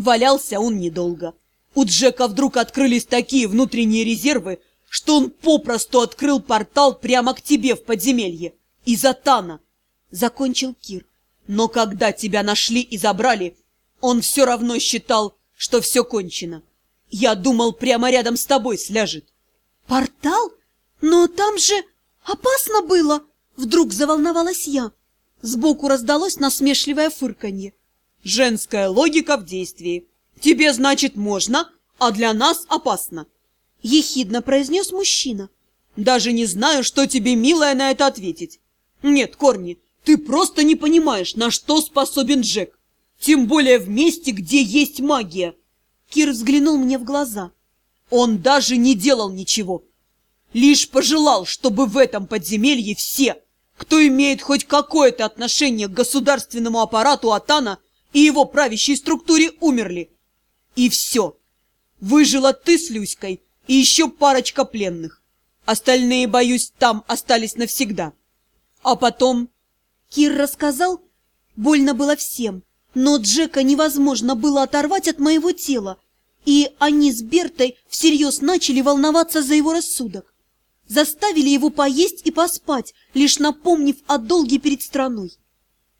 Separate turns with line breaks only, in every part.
Валялся он недолго. У Джека вдруг открылись такие внутренние резервы, что он попросту открыл портал прямо к тебе в подземелье. Из Атана. Закончил Кир. Но когда тебя нашли и забрали, он все равно считал, что все кончено. Я думал, прямо рядом с тобой сляжет.
Портал? Но там же опасно было! Вдруг заволновалась я. Сбоку раздалось насмешливое фырканье.
Женская логика в действии. Тебе, значит, можно, а для нас опасно.
Ехидно произнес мужчина.
Даже не знаю, что тебе, милая, на это ответить. Нет, Корни, ты просто не понимаешь, на что способен Джек. Тем более в месте, где есть магия.
Кир взглянул мне в глаза.
Он даже не делал ничего. Лишь пожелал, чтобы в этом подземелье все, кто имеет хоть какое-то отношение к государственному аппарату Атана и его правящей структуре, умерли. И все. Выжила ты с Люськой и еще парочка пленных. Остальные, боюсь, там остались навсегда. А потом...
Кир рассказал, больно было всем, но Джека невозможно было оторвать от моего тела, и они с Бертой всерьез начали волноваться за его рассудок. Заставили его поесть и поспать, лишь напомнив о долге перед страной.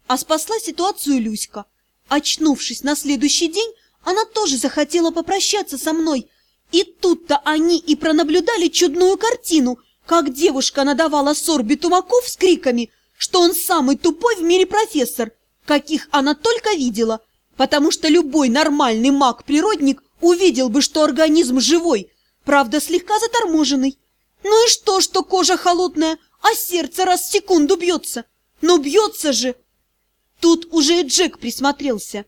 А спасла ситуацию Люська. Очнувшись на следующий день, она тоже захотела попрощаться со мной, и тут-то они и пронаблюдали чудную картину, как девушка надавала Сорби тумаков с криками, что он самый тупой в мире профессор, каких она только видела, потому что любой нормальный маг-природник увидел бы, что организм живой, правда слегка заторможенный. Ну и что, что кожа холодная, а сердце раз в секунду бьется? Но бьется же! Тут уже Джек присмотрелся.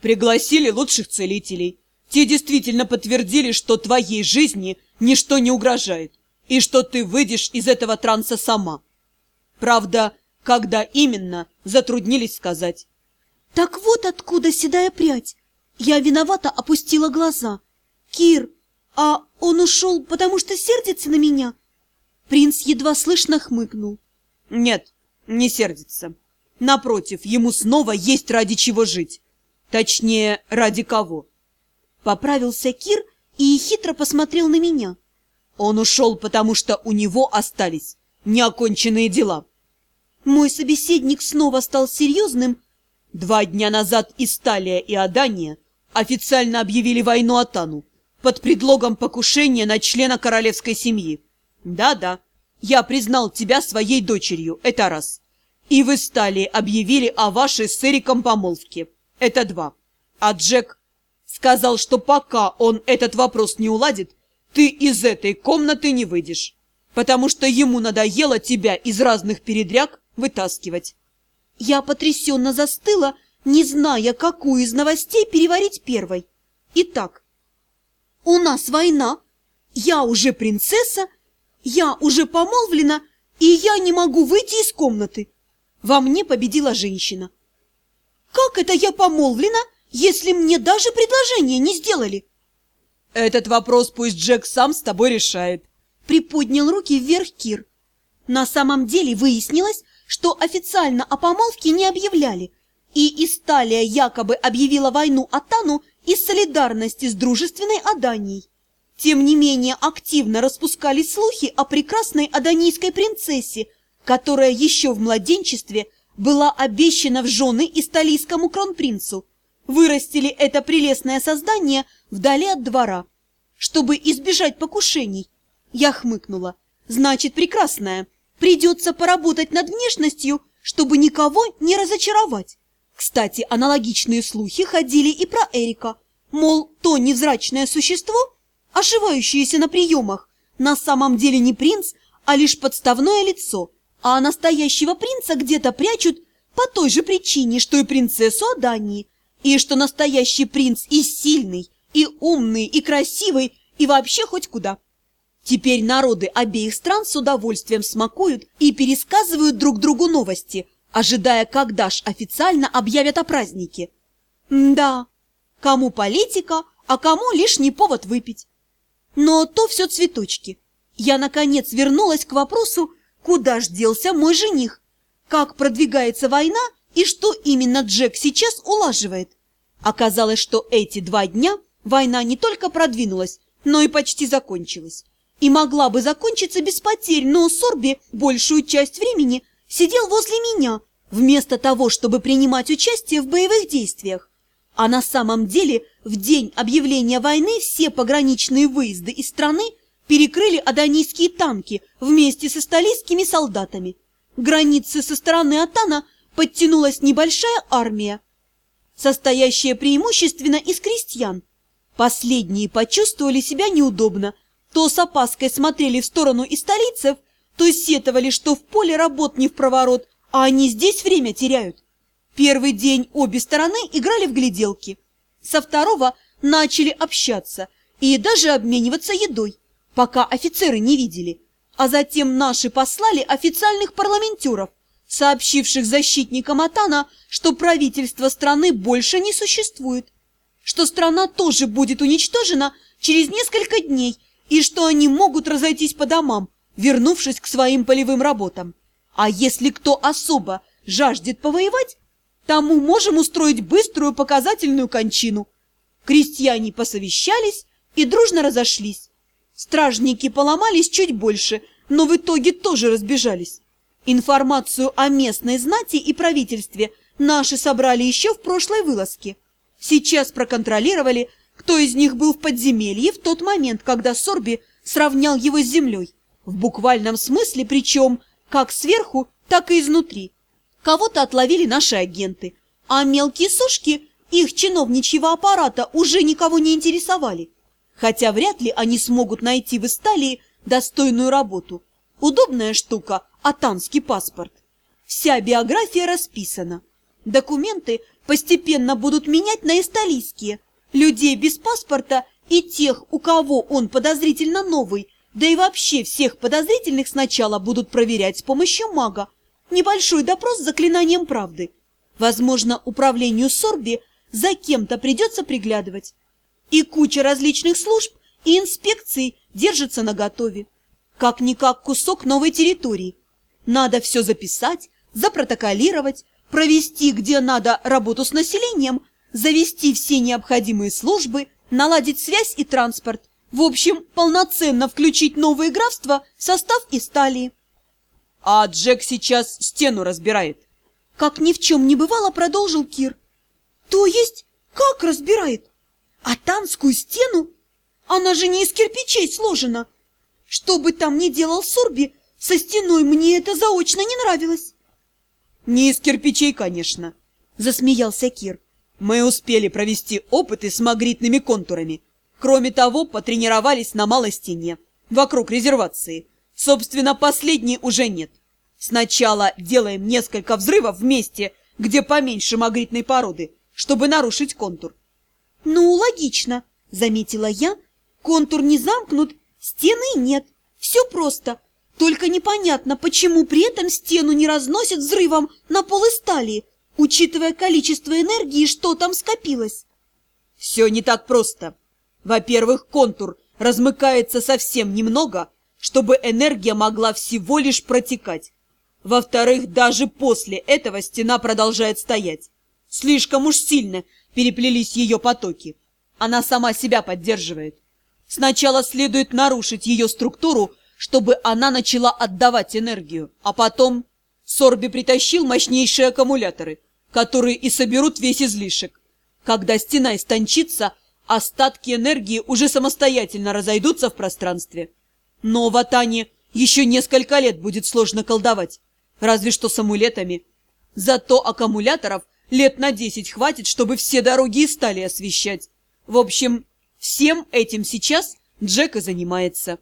Пригласили лучших целителей. Те действительно подтвердили, что твоей жизни ничто не угрожает, и что ты выйдешь из этого транса сама. Правда, когда именно, затруднились сказать.
Так вот откуда седая прядь. Я виновата опустила глаза. Кир, а он ушел, потому что сердится на меня? Принц едва слышно хмыкнул.
Нет, не сердится. Напротив, ему снова есть ради чего жить. Точнее, ради кого.
Поправился Кир и хитро посмотрел на меня.
Он ушел, потому что у него остались неоконченные дела.
Мой собеседник снова стал серьезным.
Два дня назад Исталия и Адания официально объявили войну Атану под предлогом покушения на члена королевской семьи. Да-да, я признал тебя своей дочерью, это раз. И вы стали объявили о вашей с Эриком помолвке. Это два. А Джек сказал, что пока он этот вопрос не уладит, ты из этой комнаты не выйдешь, потому что ему надоело тебя из разных передряг вытаскивать.
Я потрясенно застыла, не зная, какую из новостей переварить первой. Итак, у нас война, я уже принцесса, я уже помолвлена, и я не могу выйти из комнаты. Во мне победила женщина. Как это я помолвлена, если мне даже предложение не сделали?
Этот вопрос пусть Джек сам с тобой решает.
Приподнял руки вверх Кир. На самом деле выяснилось, что официально о помолвке не объявляли, и Исталия якобы объявила войну Атану из солидарности с дружественной Аданией. Тем не менее активно распускались слухи о прекрасной аданийской принцессе, которая еще в младенчестве была обещана в жены исталийскому кронпринцу. Вырастили это прелестное создание вдали от двора, чтобы избежать покушений. Я хмыкнула. Значит, прекрасная. Придется поработать над внешностью, чтобы никого не разочаровать. Кстати, аналогичные слухи ходили и про Эрика. Мол, то невзрачное существо, ошивающееся на приемах, на самом деле не принц, а лишь подставное лицо, а настоящего принца где-то прячут по той же причине, что и принцессу Адании, и что настоящий принц и сильный, и умный, и красивый, и вообще хоть куда. Теперь народы обеих стран с удовольствием смакуют и пересказывают друг другу новости, ожидая, когда ж официально объявят о празднике. М да, кому политика, а кому лишний повод выпить. Но то все цветочки. Я, наконец, вернулась к вопросу, куда ж делся мой жених, как продвигается война и что именно Джек сейчас улаживает. Оказалось, что эти два дня война не только продвинулась, но и почти закончилась. И могла бы закончиться без потерь, но Сорби большую часть времени сидел возле меня, вместо того, чтобы принимать участие в боевых действиях. А на самом деле в день объявления войны все пограничные выезды из страны перекрыли адонийские танки вместе со столийскими солдатами. Границы со стороны Атана подтянулась небольшая армия, состоящая преимущественно из крестьян. Последние почувствовали себя неудобно, то с опаской смотрели в сторону и столицев, то сетовали, что в поле работ не в проворот, а они здесь время теряют. Первый день обе стороны играли в гляделки. Со второго начали общаться и даже обмениваться едой, пока офицеры не видели. А затем наши послали официальных парламентеров, сообщивших защитникам Атана, что правительство страны больше не существует, что страна тоже будет уничтожена через несколько дней и что они могут разойтись по домам, вернувшись к своим полевым работам. А если кто особо жаждет повоевать, тому можем устроить быструю показательную кончину. Крестьяне посовещались и дружно разошлись. Стражники поломались чуть больше, но в итоге тоже разбежались. Информацию о местной знати и правительстве наши собрали еще в прошлой вылазке. Сейчас проконтролировали, кто из них был в подземелье в тот момент, когда Сорби сравнял его с землей. В буквальном смысле, причем как сверху, так и изнутри. Кого-то отловили наши агенты, а мелкие сушки их чиновничьего аппарата уже никого не интересовали. Хотя вряд ли они смогут найти в Исталии достойную работу. Удобная штука – атанский паспорт. Вся биография расписана. Документы постепенно будут менять на исталийские. Людей без паспорта и тех, у кого он подозрительно новый, да и вообще всех подозрительных сначала будут проверять с помощью мага. Небольшой допрос с заклинанием правды. Возможно, управлению Сорби за кем-то придется приглядывать. И куча различных служб и инспекций держится наготове. Как-никак кусок новой территории. Надо все записать, запротоколировать, провести где надо работу с населением, завести все необходимые службы, наладить связь и транспорт. В общем, полноценно включить новые графства в состав Исталии.
А Джек сейчас стену разбирает.
Как ни в чем не бывало, продолжил Кир. То есть, как разбирает? А танскую стену? Она же не из кирпичей сложена. Что бы там ни делал Сорби, со стеной мне это заочно не нравилось.
Не из кирпичей, конечно, засмеялся Кир. Мы успели провести опыты с магритными контурами. Кроме того, потренировались на малой стене, вокруг резервации. Собственно, последней уже нет. Сначала делаем несколько взрывов вместе, где поменьше магритной породы, чтобы нарушить контур.
Ну, логично, заметила я. Контур не замкнут, Стены нет. Все просто. Только непонятно, почему при этом стену не разносят взрывом на пол стали, учитывая количество энергии, что там скопилось.
Все не так просто. Во-первых, контур размыкается совсем немного, чтобы энергия могла всего лишь протекать. Во-вторых, даже после этого стена продолжает стоять. Слишком уж сильно переплелись ее потоки. Она сама себя поддерживает. Сначала следует нарушить ее структуру, чтобы она начала отдавать энергию, а потом... Сорби притащил мощнейшие аккумуляторы, которые и соберут весь излишек. Когда стена истончится, остатки энергии уже самостоятельно разойдутся в пространстве. Но в Атане еще несколько лет будет сложно колдовать, разве что с амулетами. Зато аккумуляторов лет на десять хватит, чтобы все дороги стали освещать. В общем, Всем этим сейчас Джек и занимается.